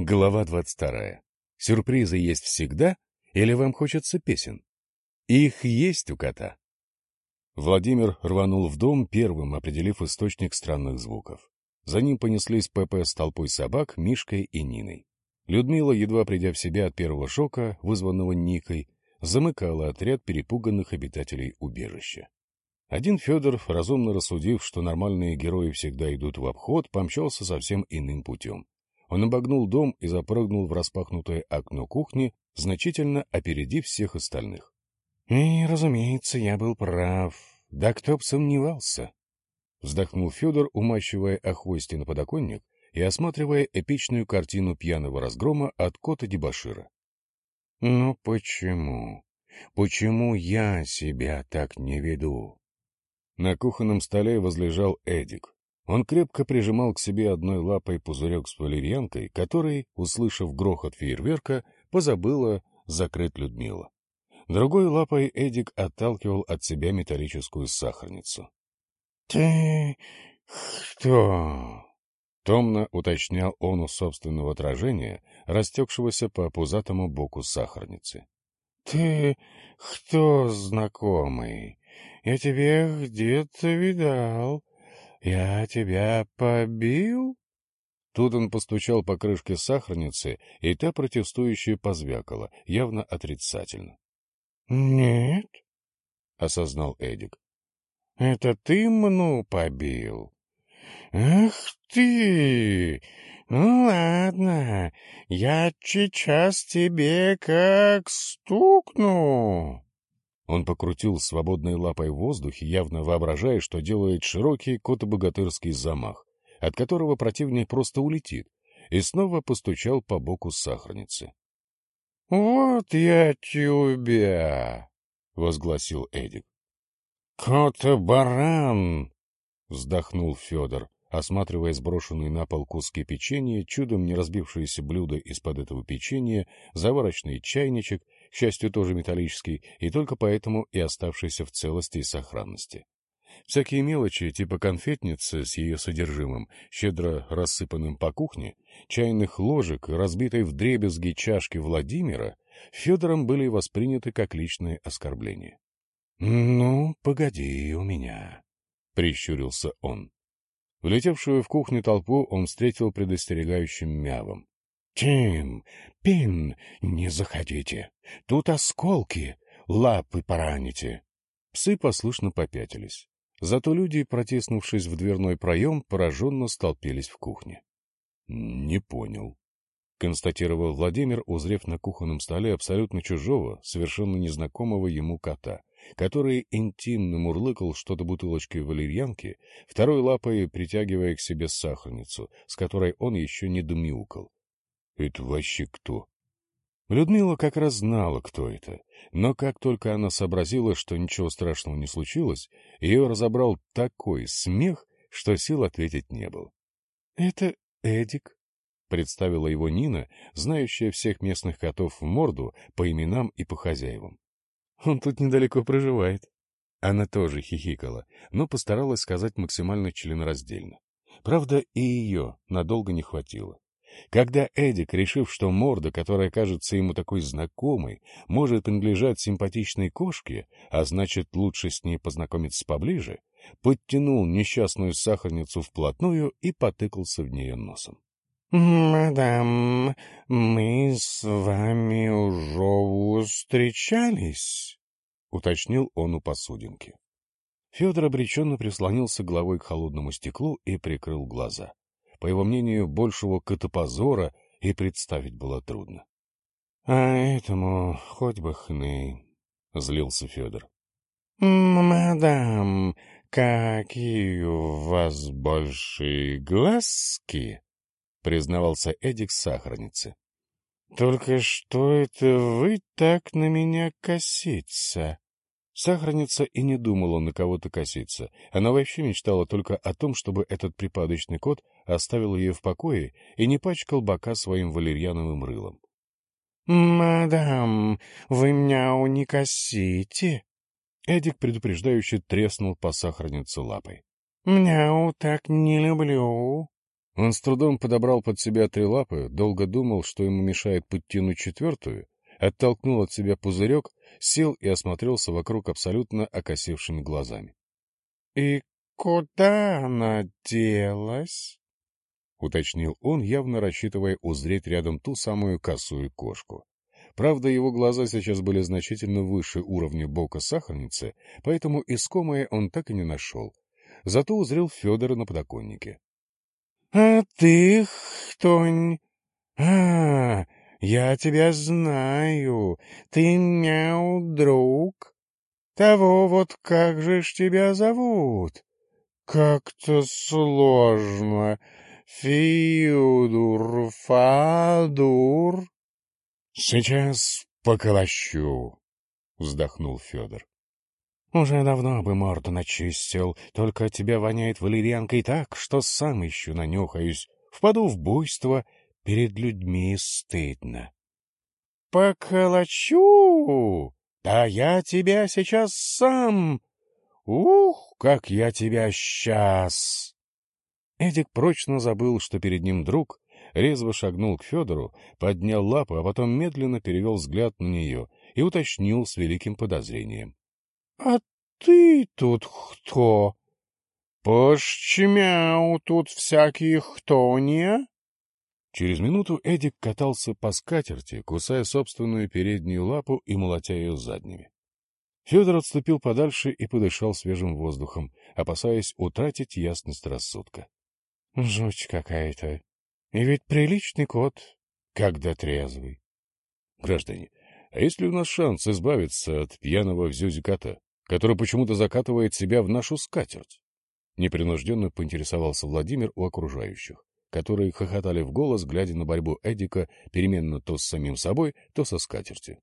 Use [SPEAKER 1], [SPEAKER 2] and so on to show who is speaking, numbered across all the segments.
[SPEAKER 1] Глава 22. Сюрпризы есть всегда или вам хочется песен? Их есть у кота. Владимир рванул в дом, первым определив источник странных звуков. За ним понеслись ПП с толпой собак, Мишкой и Ниной. Людмила, едва придя в себя от первого шока, вызванного Никой, замыкала отряд перепуганных обитателей убежища. Один Федор, разумно рассудив, что нормальные герои всегда идут в обход, помчался совсем иным путем. Он обогнул дом и запрыгнул в распахнутое окно кухни, значительно опередив всех остальных. И, разумеется, я был прав. Да кто б сомневался. Вздохнул Федор, умащивая охвости на подоконник и осматривая эпичную картину пьяного разгрома от кота Дебашира. Но почему? Почему я себя так не веду? На кухонном столе возлежал Эдик. Он крепко прижимал к себе одной лапой пузырек с валерьянкой, который, услышав грохот фейерверка, позабыла закрыть Людмила. Другой лапой Эдик отталкивал от себя металлическую сахарницу. — Ты кто? — томно уточнял он у собственного отражения, растекшегося по пузатому боку сахарницы. — Ты кто знакомый? Я тебя где-то видал. Я тебя побил? Тут он постучал по крышке сахарницы, и та протестующая позвякала, явно отрицательно. — Нет, — осознал Эдик. — Это ты мну побил? — Ах ты! Ну ладно, я сейчас тебе как стукну. Он покрутил свободной лапой в воздухе, явно воображая, что делает широкий котобогатырский замах, от которого противник просто улетит, и снова постучал по боку сахарницы. — Вот я тебя! — возгласил Эдик. — Кота-баран! — вздохнул Федор, осматривая сброшенные на пол куски печенья, чудом не разбившееся блюдо из-под этого печенья, заварочный чайничек — к счастью, тоже металлический, и только поэтому и оставшийся в целости и сохранности. Всякие мелочи, типа конфетницы с ее содержимым, щедро рассыпанным по кухне, чайных ложек разбитой вдребезги чашки Владимира, Федором были восприняты как личное оскорбление. — Ну, погоди у меня, — прищурился он. Влетевшую в кухню толпу он встретил предостерегающим мявом. «Тим, Пин, не заходите. Тут осколки, лапы пораните». Псы послушно попятились. Зато люди, протиснувшись в дверной проем, пораженно столпились в кухне. — Не понял, — констатировал Владимир, узрев на кухонном столе абсолютно чужого, совершенно незнакомого ему кота, который интимно мурлыкал что-то бутылочкой валерьянки, второй лапой притягивая к себе сахарницу, с которой он еще не домяукал. Это вообще кто? Людмила как раз знала, кто это, но как только она сообразила, что ничего страшного не случилось, ее разобрал такой смех, что сил ответить не было. — Это Эдик, — представила его Нина, знающая всех местных котов в морду по именам и по хозяевам. — Он тут недалеко проживает. Она тоже хихикала, но постаралась сказать максимально членораздельно. Правда, и ее надолго не хватило. Когда Эдик, решив, что морда, которая кажется ему такой знакомой, может принадлежать симпатичной кошке, а значит, лучше с ней познакомиться поближе, подтянул несчастную сахарницу вплотную и потыкался в нее носом. — Мадам, мы с вами уже встречались? — уточнил он у посудинки. Федор обреченно прислонился головой к холодному стеклу и прикрыл глаза. По его мнению, большего котопозора и представить было трудно. — А этому хоть бы хны, — злился Федор. — Мадам, какие у вас большие глазки! — признавался Эдик сахарницы. — Только что это вы так на меня коситься? Сахарница и не думала на кого-то коситься. Она вообще мечтала только о том, чтобы этот припадочный кот оставил ее в покое и не пачкал бока своим валерьяновым рылом. — Мадам, вы меня не косите? Эдик предупреждающе треснул по сахарнице лапой. — Мяу так не люблю. Он с трудом подобрал под себя три лапы, долго думал, что ему мешает подтянуть четвертую, оттолкнул от себя пузырек, сел и осмотрелся вокруг абсолютно окосевшими глазами. — И куда она делась? — уточнил он, явно рассчитывая узреть рядом ту самую косую кошку. Правда, его глаза сейчас были значительно выше уровня бока сахарницы, поэтому искомое он так и не нашел. Зато узрел Федора на подоконнике. — А ты кто-нибудь? А, я тебя знаю. Ты мяу, друг. Того вот как же ж тебя зовут? Как-то сложно. Фиудур, Фадур. Сейчас поколощу, вздохнул Федор. Уже давно бы морду начистил, только от тебя воняет валерьянкой так, что сам еще нанюхаюсь, впаду в буйство, перед людьми стыдно. — Поколочу! Да я тебя сейчас сам! Ух, как я тебя сейчас! Эдик прочно забыл, что перед ним друг, резво шагнул к Федору, поднял лапу, а потом медленно перевел взгляд на нее и уточнил с великим подозрением. — А ты тут кто? — Пошчмяу тут всякие не? Через минуту Эдик катался по скатерти, кусая собственную переднюю лапу и молотя ее задними. Федор отступил подальше и подышал свежим воздухом, опасаясь утратить ясность рассудка. — Жуть какая-то. И ведь приличный кот, когда трезвый. — Граждане, а есть ли у нас шанс избавиться от пьяного взюзи кота, который почему-то закатывает себя в нашу скатерть? Непринужденно поинтересовался Владимир у окружающих, которые хохотали в голос, глядя на борьбу Эдика переменно то с самим собой, то со скатертью.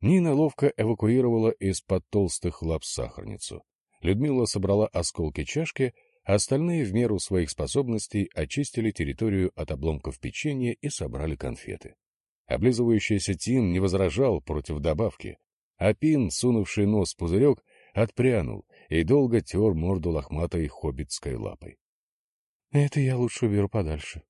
[SPEAKER 1] Нина ловко эвакуировала из-под толстых лап сахарницу. Людмила собрала осколки чашки, Остальные в меру своих способностей очистили территорию от обломков печенья и собрали конфеты. Облизывающийся Тим не возражал против добавки, а Пин, сунувший нос в пузырек, отпрянул и долго тер морду лохматой хоббитской лапой. — Это я лучше уберу подальше.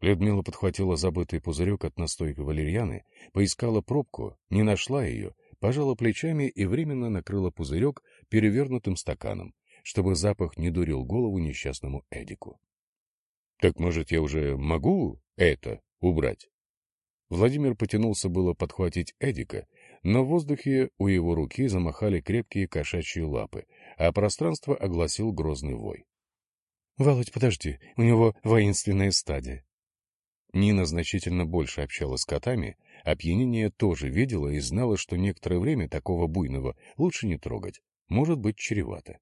[SPEAKER 1] Людмила подхватила забытый пузырек от настойки валерьяны, поискала пробку, не нашла ее, пожала плечами и временно накрыла пузырек перевернутым стаканом, чтобы запах не дурил голову несчастному Эдику. — Так, может, я уже могу это убрать? Владимир потянулся было подхватить Эдика, но в воздухе у его руки замахали крепкие кошачьи лапы, а пространство огласил грозный вой. — Володь, подожди, у него воинственная стадия. Нина значительно больше общалась с котами, опьянение тоже видела и знала, что некоторое время такого буйного лучше не трогать, может быть чревато.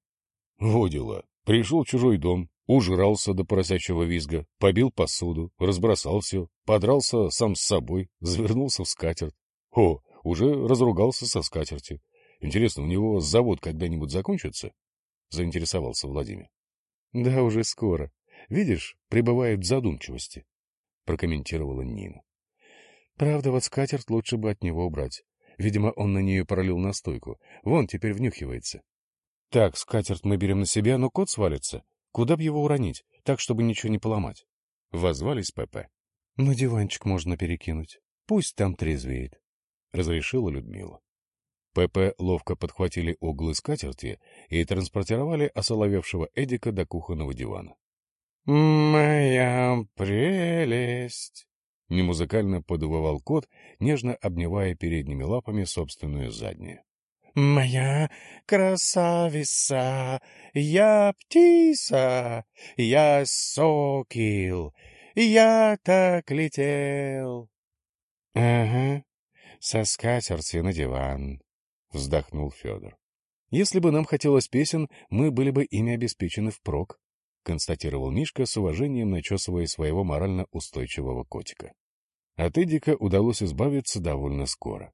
[SPEAKER 1] Во дела. Пришел в чужой дом, ужрался до поросячьего визга, побил посуду, разбросал все, подрался сам с собой, завернулся в скатерть. О, уже разругался со скатерти. Интересно, у него завод когда-нибудь закончится? Заинтересовался Владимир. Да, уже скоро. Видишь, пребывает в задумчивости, прокомментировала Нина. Правда, вот скатерть лучше бы от него убрать. Видимо, он на нее пролил настойку. Вон, теперь внюхивается. Так, скатерть мы берем на себя, но кот свалится. Куда б его уронить, так, чтобы ничего не поломать? Возвались ПП. На диванчик можно перекинуть. Пусть там трезвеет. Разрешила Людмила. ПП ловко подхватили углы скатерти и транспортировали осоловевшего Эдика до кухонного дивана. «Моя прелесть!» Немузыкально подувывал кот, нежно обнимая передними лапами собственную заднюю. Моя красавица, я птица, я сокил, я так летел. — Ага, со скатерти на диван, — вздохнул Федор. — Если бы нам хотелось песен, мы были бы ими обеспечены впрок, — констатировал Мишка с уважением, начесывая своего морально устойчивого котика. От Эдика удалось избавиться довольно скоро.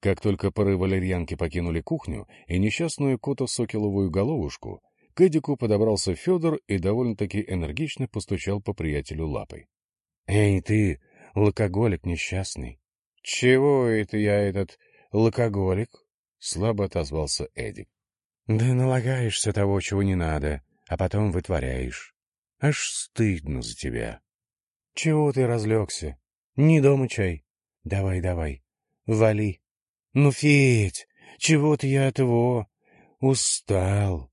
[SPEAKER 1] Как только пары валерьянки покинули кухню и несчастную кото-сокеловую головушку, к Эдику подобрался Федор и довольно-таки энергично постучал по приятелю лапой. — Эй, ты, лакоголик несчастный! — Чего это я этот лакоголик? — слабо отозвался Эдик. — Да налагаешься того, чего не надо, а потом вытворяешь. Аж стыдно за тебя.
[SPEAKER 2] — Чего ты разлегся? Не дома чай. Давай, давай, вали. Ну, Федь, чего-то я от его устал.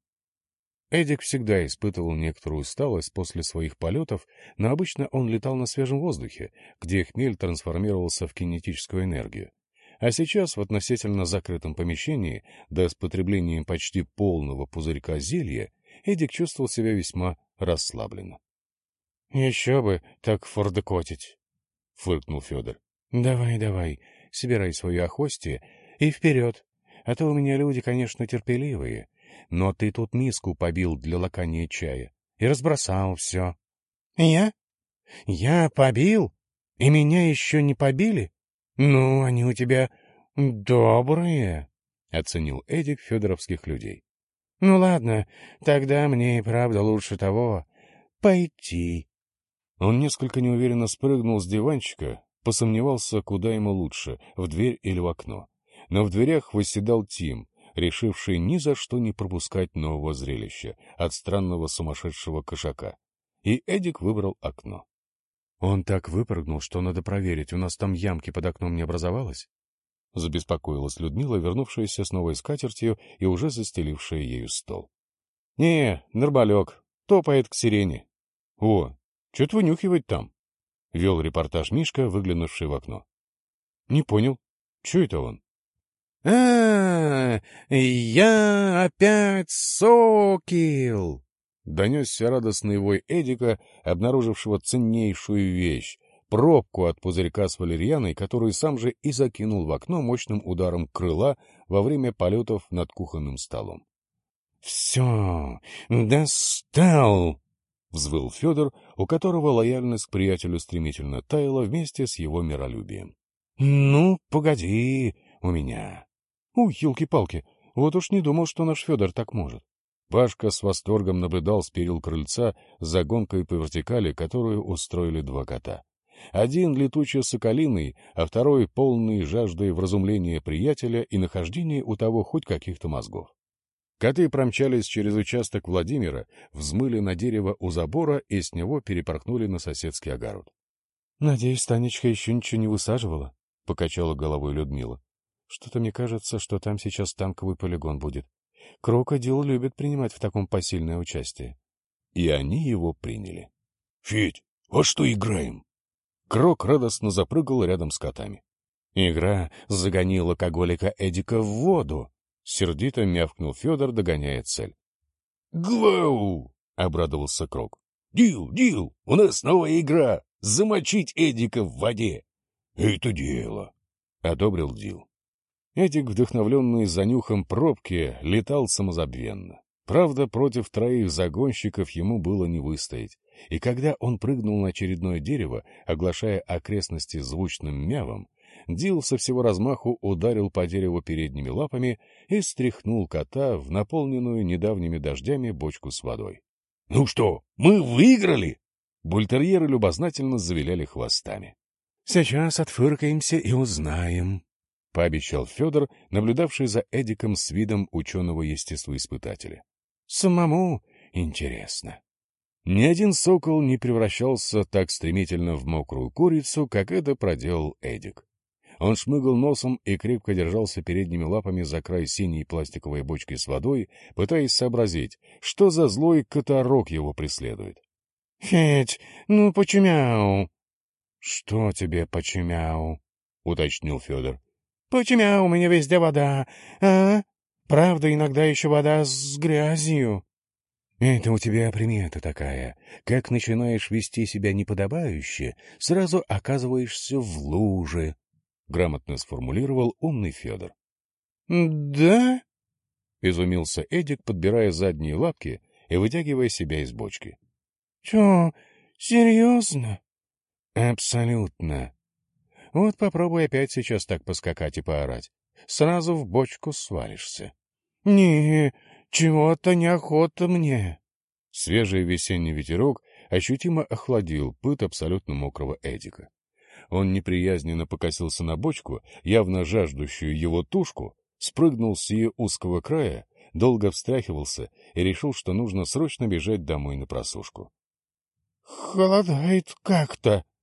[SPEAKER 1] Эдик всегда испытывал некоторую усталость после своих полетов, но обычно он летал на свежем воздухе, где хмель трансформировался в кинетическую энергию. А сейчас в относительно закрытом помещении, да с потреблением почти полного пузырька зелья, Эдик чувствовал себя весьма расслабленно.
[SPEAKER 2] — Еще бы так фордекотить, — фыркнул Федор. — Давай, давай, собирай свое охостие и вперед, а то у меня люди, конечно, терпеливые, но ты тут миску побил для лакания чая и разбросал все. — Я? Я побил? И меня еще не побили? Ну, они у тебя добрые, — оценил Эдик федоровских людей. — Ну ладно, тогда мне и правда лучше того пойти.
[SPEAKER 1] Он несколько неуверенно спрыгнул с диванчика, посомневался, куда ему лучше, в дверь или в окно. Но в дверях восседал Тим, решивший ни за что не пропускать нового зрелища от странного сумасшедшего кошака. И Эдик выбрал окно.
[SPEAKER 2] «Он так выпрыгнул, что надо проверить, у нас там ямки под окном не образовалось?»
[SPEAKER 1] Забеспокоилась Людмила, вернувшаяся с новой скатертью и уже застелившая ею стол. «Не, нормалек, топает к сирене. О, что-то вынюхивать там?» — вел репортаж Мишка, выглянувший в окно. «Не понял, что это он?»
[SPEAKER 2] а, я опять сокил!»
[SPEAKER 1] Донесся радостный вой Эдика, обнаружившего ценнейшую вещь — пробку от пузырька с валерьяной, которую сам же и закинул в окно мощным ударом крыла во время полетов над кухонным столом.
[SPEAKER 2] — Все, достал! — взвыл Федор, у которого лояльность к приятелю стремительно таяла вместе с его миролюбием. — Ну, погоди у меня. У, елки-палки, вот уж не думал, что наш Федор так может.
[SPEAKER 1] Пашка с восторгом наблюдал с перил крыльца за гонкой по вертикали, которую устроили два кота. Один летучий соколиный, а второй полный жаждой вразумления приятеля и нахождения у того хоть каких-то мозгов. Коты промчались через участок Владимира, взмыли на дерево у забора и с него перепорхнули на соседский огород.
[SPEAKER 2] — Надеюсь, Танечка еще ничего не высаживала? — покачала головой Людмила. Что-то мне кажется, что там сейчас танковый полигон будет. Крокодил любит принимать в таком посильное участие.
[SPEAKER 1] И они его приняли. — Федь, во что играем? Крок радостно запрыгал рядом с котами.
[SPEAKER 2] Игра загонила алкоголика Эдика в воду. Сердито мявкнул Федор, догоняя цель.
[SPEAKER 1] — Гвау! — обрадовался Крок. — Дил, Дил, у нас новая игра! Замочить Эдика в воде! — Это дело! — одобрил Дил. Эдик, вдохновленный занюхом пробки, летал самозабвенно. Правда, против троих загонщиков ему было не выстоять, и когда он прыгнул на очередное дерево, оглашая окрестности звучным мявом, Дил со всего размаху ударил по дереву передними лапами и стряхнул кота в наполненную недавними дождями бочку с водой. — Ну что, мы выиграли? Бультерьеры любознательно завиляли хвостами.
[SPEAKER 2] — Сейчас отфыркаемся и узнаем, —
[SPEAKER 1] пообещал Федор, наблюдавший за Эдиком с видом ученого-естествоиспытателя.
[SPEAKER 2] — Самому интересно.
[SPEAKER 1] Ни один сокол не превращался так стремительно в мокрую курицу, как это проделал Эдик. Он шмыгал носом и крепко держался передними лапами за край синей пластиковой бочки с водой, пытаясь сообразить, что за злой которок его преследует.
[SPEAKER 2] — Федь, ну почемяу!
[SPEAKER 1] — Что тебе почемяу? — уточнил Федор.
[SPEAKER 2] Почему у меня везде вода, а? Правда, иногда еще вода с грязью. Это у тебя примета такая. Как начинаешь вести себя неподобающе, сразу оказываешься в луже, — грамотно сформулировал умный Федор. — Да? — изумился Эдик, подбирая задние лапки и вытягивая себя из бочки. — Чё, серьезно? — Абсолютно. Вот попробуй опять сейчас так поскакать и поорать. Сразу в бочку свалишься. — Не, чего-то неохота мне.
[SPEAKER 1] Свежий весенний ветерок ощутимо охладил пыт абсолютно мокрого Эдика. Он неприязненно покосился на бочку, явно жаждущую его тушку, спрыгнул с ее узкого края, долго встряхивался и решил, что нужно срочно бежать домой на просушку.
[SPEAKER 2] холодает как-то, —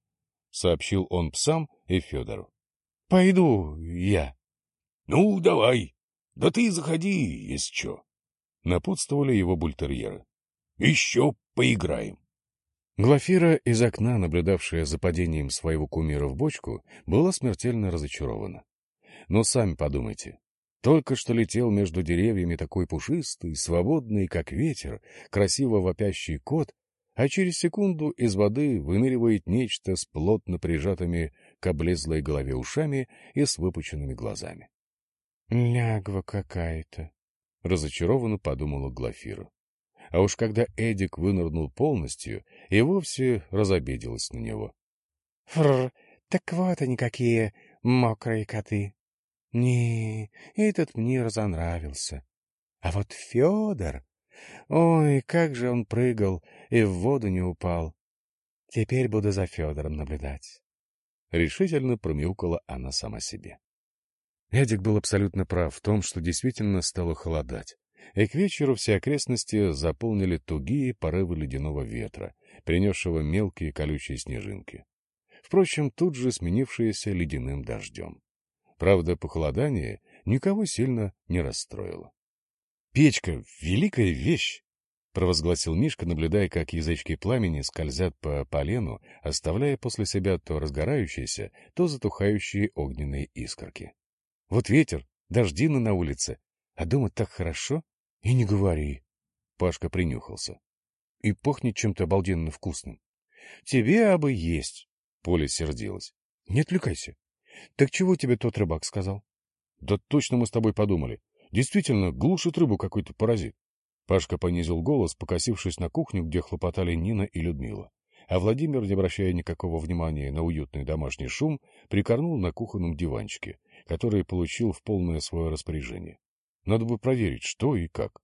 [SPEAKER 1] сообщил он псам и Федору.
[SPEAKER 2] — Пойду я.
[SPEAKER 1] — Ну, давай. Да ты заходи, если что. Напутствовали его бультерьеры. — Еще поиграем. Глафира, из окна, наблюдавшая за падением своего кумира в бочку, была смертельно разочарована. Но сами подумайте. Только что летел между деревьями такой пушистый, свободный, как ветер, красиво вопящий кот, а через секунду из воды выныривает нечто с плотно прижатыми к облезлой голове ушами и с выпученными глазами.
[SPEAKER 2] — Лягва какая-то, — разочарованно подумала Глафира.
[SPEAKER 1] А уж когда Эдик вынырнул полностью, и вовсе разобиделась на него.
[SPEAKER 2] — Фрр, так вот они какие мокрые коты. Не, этот мне разонравился. А вот Федор... Ой, как же он прыгал и в воду не упал. Теперь буду за Федором наблюдать.
[SPEAKER 1] Решительно промяукала она сама себе. Эдик был абсолютно прав в том, что действительно стало холодать и к вечеру все окрестности заполнили тугие порывы ледяного ветра, принесшего мелкие колючие снежинки. Впрочем, тут же сменившиеся ледяным дождем. Правда, похолодание никого сильно не расстроило. — Печка — великая вещь! — провозгласил Мишка, наблюдая, как язычки пламени скользят по полену, оставляя после себя то разгорающиеся, то затухающие огненные искорки. Вот ветер, дождина на улице, а дома так хорошо. — И не говори. Пашка принюхался. — И пахнет чем-то обалденно вкусным. — Тебе абы есть. Поля сердилась. — Не отвлекайся. Так чего тебе тот рыбак сказал? — Да точно мы с тобой подумали. Действительно, глушит рыбу какой-то паразит. Пашка понизил голос, покосившись на кухню, где хлопотали Нина и Людмила. А Владимир, не обращая никакого внимания на уютный домашний шум, прикорнул на кухонном диванчике, который получил в полное свое распоряжение. Надо бы проверить, что и как.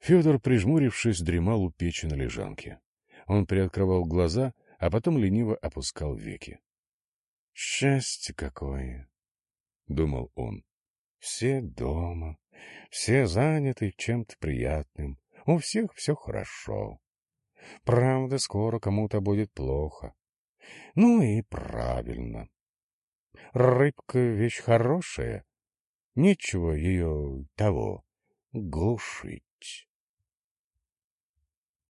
[SPEAKER 1] Федор, прижмурившись, дремал у печи на лежанке. Он приоткрывал глаза, а потом лениво опускал веки. — Счастье какое! — думал он. — Все дома, все заняты чем-то приятным, у всех все хорошо. Правда, скоро кому-то будет плохо. Ну и правильно. Рыбка — вещь хорошая, Нечего ее того глушить.